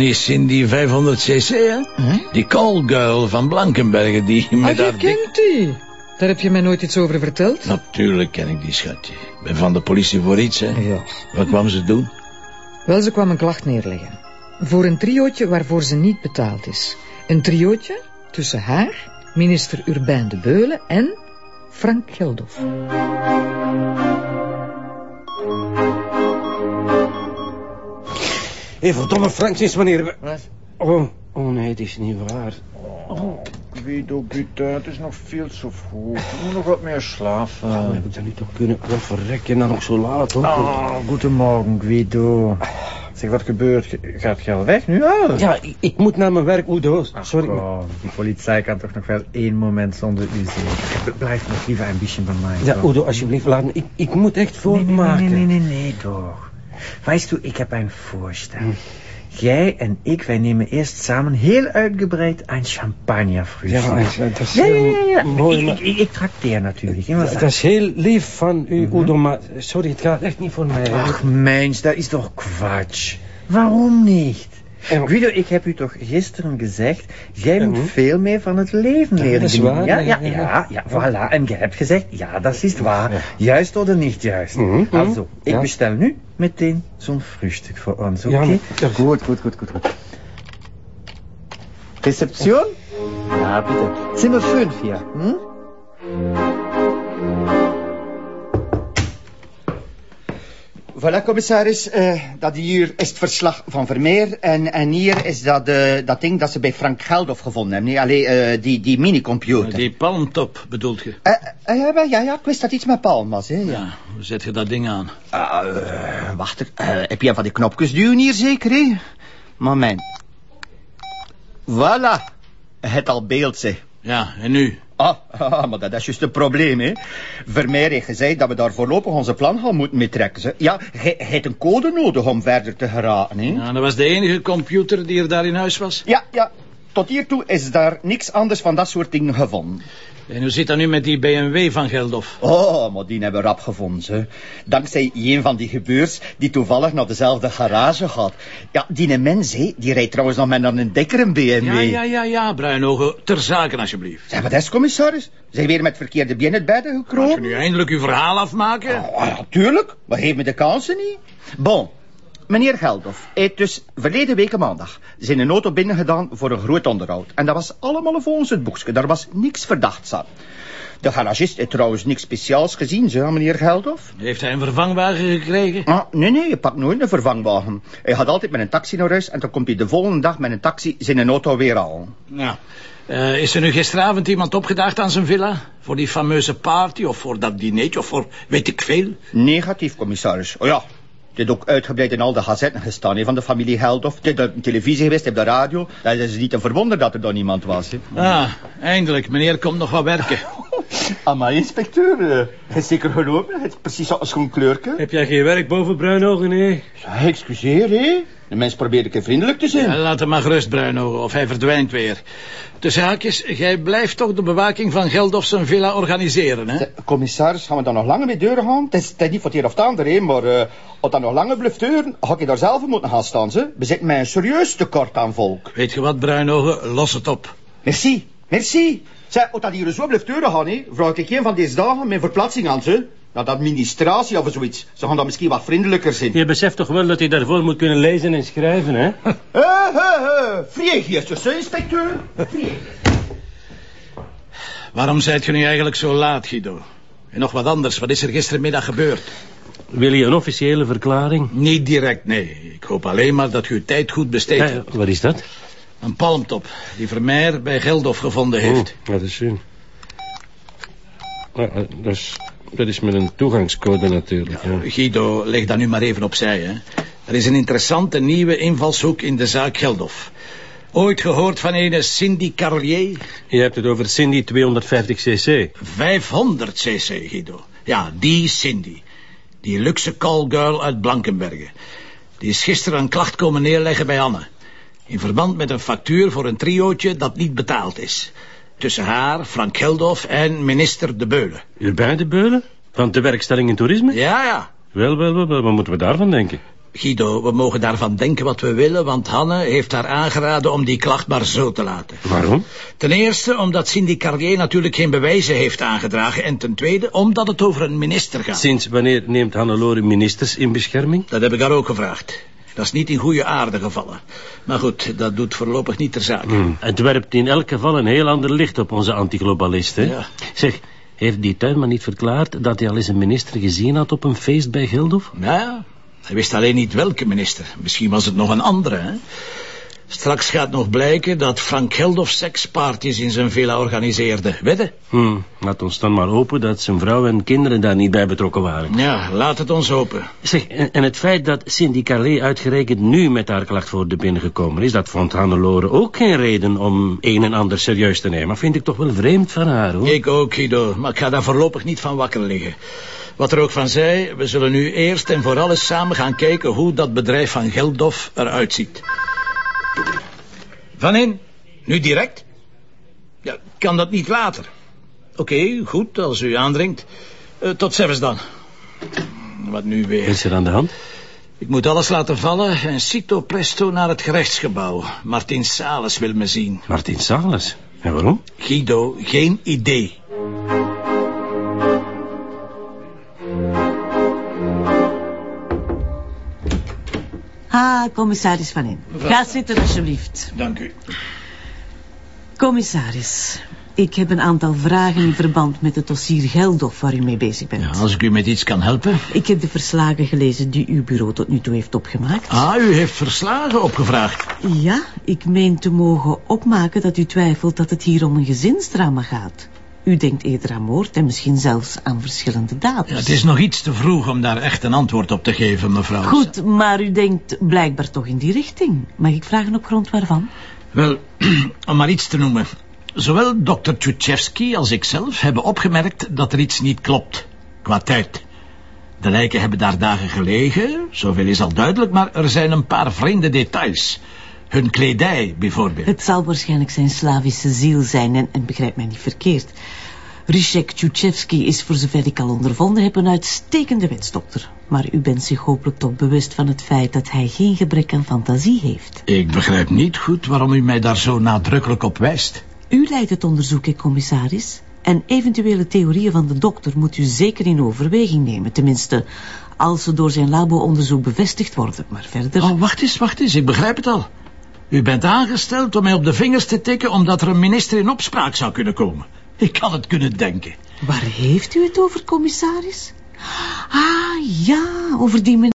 niet Cindy 500cc, hè? Die callgirl van Blankenbergen, die met Ah, haar kent die. Daar heb je mij nooit iets over verteld. Natuurlijk ken ik die schatje. Ik ben van de politie voor iets, hè? Ja. Wat kwam ze doen? Wel, ze kwam een klacht neerleggen. Voor een triootje waarvoor ze niet betaald is. Een triootje tussen haar, minister Urbain de Beulen en Frank Geldof. Hé, verdomme Frank, sinds wanneer... we- Wat? Oh, oh nee, het is niet waar. Guido, Guido, het is nog veel te vroeg. Ik moet nog wat meer slapen. Hoe heb ik dat niet toch kunnen? Wat verrekken, dan nog zo laat, hoor. Oh, goedemorgen, Guido. Zeg, wat gebeurt? Ge- Gaat je al weg nu al? Ja, ik, ik moet naar mijn werk, Udo. Sorry. Oh, die politie kan toch nog wel één moment zonder u zien. Blijf nog liever een beetje bij mij. Ja? Udo, alsjeblieft, laat me. Ik, ik moet echt Nee, voortmaken. nee, nee, nee, nee, nee, toch. Weißt du, ik heb een voorstel. Jij en ik, wij nemen eerst samen heel uitgebreid een champagnefrühstück. Ja, dat dat is Ja, ja, ja, mooi, Ik, ik, ik, trakteer natuurlijk. wat Dat is heel lief van u, Mhm. Udo, maar sorry, het gaat echt niet voor mij. Ach, mens, dat is toch kwatsch. Waarom niet? En- Guido, ik heb u toch gisteren gezegd, jij moet Mhm. veel meer van het leven Ja, leren dat is waar, Ja, ja, ja, ja, ja, ja, voilà. En je hebt gezegd, ja, dat is waar. Ja. Juist of niet juist. Mhm, mhm. Also, ik Ja. bestel nu meteen zo'n frühstück voor ons, oké? Ja, maar- ja. Goed, goed, goed, goed, goed. Reception? Ja, bitte. Zimmer 5 hier. Hm? Voilà, commissaris. eh, dat hier is het verslag van Vermeer. En, en hier is dat, eh, dat ding dat ze bij Frank Geldof gevonden hebben. Nee, allee, eh, die, die minicomputer. Die palmtop, bedoelt je? Ja, ja, ja, ik wist dat iets met palm was. Hè, ja. Ja, hoe zet je dat ding aan? Ah, wacht, heb je een van die knopjes duwen hier zeker, hè? Moment. Voilà. Het al beeld, zeg. Ja, en nu? Ah, ah, maar dat is juist een probleem, hè. Vermeer heeft gezegd dat we daar voorlopig onze plan gaan moeten mee trekken. Ze. Ja, hij hij heeft een code nodig om verder te geraken, hè. Ja, dat was de enige computer die er daar in huis was. Ja, ja. Tot hiertoe is daar niks anders van dat soort dingen gevonden. En hoe zit dat nu met die BMW van Geldof? Oh, maar die hebben we rap gevonden, ze. Dankzij een van die gebeurs die toevallig naar dezelfde garage gaat. Ja, die mens, die rijdt trouwens nog met een dikkere BMW. Ja, ja, ja, ja, Bruinogen, ter zake alsjeblieft. Zeg, wat is, commissaris? Zijn weer met verkeerde het bedden Als je gekropen? nu eindelijk uw verhaal afmaken? Oh, ja, tuurlijk. Maar geef me de kansen niet. Bon. Meneer Geldof heeft dus verleden week maandag zijn auto binnengedaan voor een groot onderhoud. En dat was allemaal volgens het boekje. Daar was niks verdachts aan. De garagist heeft trouwens niks speciaals gezien, zo, meneer Geldof. Heeft hij een vervangwagen gekregen? Ah, nee, nee, je pakt nooit een vervangwagen. Hij gaat altijd met een taxi naar huis en dan komt hij de volgende dag met een taxi zijn auto weer aan. Ja. Eh, is er nu gisteravond iemand opgedaagd aan zijn villa? Voor die fameuze party of voor dat dinertje of voor weet ik veel? Negatief, commissaris. Oh ja, dit is ook uitgebreid in al de gazetten gestaan hè, van de familie Geldof. Dit op de televisie geweest, op de radio. Dat is niet te verwonderen dat er dan niemand was. Hè. Ah, eindelijk. Meneer komt nog wat werken. Ah, maar inspecteur, uh, hij is zeker gelopen. Het is precies als een kleurke. Heb jij geen werk boven Bruinogen, nee? Ja, excuseer, hè. De mens probeert een keer vriendelijk te zijn. Ja, laat hem maar gerust, Bruinogen, of hij verdwijnt weer. De haakjes, jij blijft toch de bewaking van Geldof zijn villa organiseren, hè? De commissaris, gaan we dan nog langer met deuren gaan? Het is, het is niet voor het een of het ander, hè, maar uh, als dat nog langer blijft deuren, ga ik daar zelf moeten gaan staan, ze. We zitten met een serieus tekort aan volk. Weet je wat, Bruinogen, los het op. Merci, merci. Zeg, als dat hier zo blijft deuren gaan, hè, vraag ik een van deze dagen mijn verplaatsing aan ze. Naar de administratie of zoiets. Ze gaan dan misschien wat vriendelijker zijn. Je beseft toch wel dat hij daarvoor moet kunnen lezen en schrijven, hè? Hé, hé, hé. Vreegiertjes, hè, inspecteur? Waarom zijt je nu eigenlijk zo laat, Guido? En nog wat anders, wat is er gistermiddag gebeurd? Wil je een officiële verklaring? Niet direct, nee. Ik hoop alleen maar dat u uw tijd goed besteedt Ja, hebt. wat is dat? Een palmtop, die Vermeer bij Geldof gevonden heeft. Oh, dat is zin. dat, is, dat is met een toegangscode natuurlijk. Ja. Guido, leg dat nu maar even opzij, hè. Er is een interessante nieuwe invalshoek in de zaak Geldof. Ooit gehoord van een Cindy Carlier? Je hebt het over Cindy 250cc. 500 cc, Guido. Ja, die Cindy. Die luxe callgirl uit Blankenbergen. Die is gisteren een klacht komen neerleggen bij Anne. In verband met een factuur voor een triootje dat niet betaald is. Tussen haar, Frank Geldof en minister De Beulen. Urbain de Beulen? Van de werkstelling in toerisme? Ja, ja. Wel, wel, wel, wel, wat moeten we daarvan denken? Guido, we mogen daarvan denken wat we willen, want Hanne heeft haar aangeraden om die klacht maar zo te laten. Waarom? Ten eerste omdat Cindy Carlier natuurlijk geen bewijzen heeft aangedragen en ten tweede omdat het over een minister gaat. Sinds wanneer neemt Hannelore ministers in bescherming? Dat heb ik haar ook gevraagd. Dat is niet in goede aarde gevallen. Maar goed, dat doet voorlopig niet ter zake. Hmm. Het werpt in elk geval een heel ander licht op onze antiglobalist, hè? Ja. Zeg, heeft die tuinman niet verklaard dat hij al eens een minister gezien had op een feest bij Geldof? Nou ja, hij wist alleen niet welke minister. Misschien was het nog een andere, hè? Straks gaat nog blijken dat Frank Geldof seksparties in zijn villa organiseerde. Wedden? Hmm, laat ons dan maar hopen dat zijn vrouw en kinderen daar niet bij betrokken waren. Ja, laat het ons hopen. Zeg, en, het feit dat Cindy Carlet uitgerekend nu met haar klacht voor de binnengekomen is, dat vond Hannelore ook geen reden om een en ander serieus te nemen. Maar vind ik toch wel vreemd van haar, hoor. Ik ook, Guido, maar ik ga daar voorlopig niet van wakker liggen. Wat er ook van zij, we zullen nu eerst en vooral eens samen gaan kijken hoe dat bedrijf van Geldof eruit ziet. Van in? Nu direct? Ja, kan dat niet later? Oké, goed, als u aandringt. Eh, tot zelfs dan. Wat nu weer? is er aan de hand? Ik moet alles laten vallen en cito presto naar het gerechtsgebouw. Martin Sales wil me zien. Martin Sales. En waarom? Guido, geen idee. Ah, commissaris Van In. Ga zitten, alsjeblieft. Dank u. Commissaris, ik heb een aantal vragen in verband met het dossier Geldof waar u mee bezig bent. Ja, als ik u met iets kan helpen. Ik heb de verslagen gelezen die uw bureau tot nu toe heeft opgemaakt. Ah, u heeft verslagen opgevraagd. Ja, ik meen te mogen opmaken dat u twijfelt dat het hier om een gezinsdrama gaat. U denkt eerder aan moord en misschien zelfs aan verschillende daders. Ja, het is nog iets te vroeg om daar echt een antwoord op te geven, mevrouw. Goed, maar u denkt blijkbaar toch in die richting. Mag ik vragen op grond waarvan? Wel, om maar iets te noemen. Zowel dokter Tchutchevsky als ikzelf hebben opgemerkt dat er iets niet klopt. Qua tijd. De lijken hebben daar dagen gelegen, zoveel is al duidelijk, maar er zijn een paar vreemde details. Hun kledij, bijvoorbeeld. Het zal waarschijnlijk zijn Slavische ziel zijn en, en begrijp mij niet verkeerd. Ryszek Tchutchevsky is voor zover ik al ondervonden heb een uitstekende wetsdokter. Maar u bent zich hopelijk toch bewust van het feit dat hij geen gebrek aan fantasie heeft. Ik begrijp niet goed waarom u mij daar zo nadrukkelijk op wijst. U leidt het onderzoek, hè, commissaris? En eventuele theorieën van de dokter moet u zeker in overweging nemen. Tenminste, als ze door zijn labo-onderzoek bevestigd worden. Maar verder... Oh, wacht eens, wacht eens, ik begrijp het al. U bent aangesteld om mij op de vingers te tikken... omdat er een minister in opspraak zou kunnen komen. Ik kan het kunnen denken. Waar heeft u het over, commissaris? Ah, ja, over die.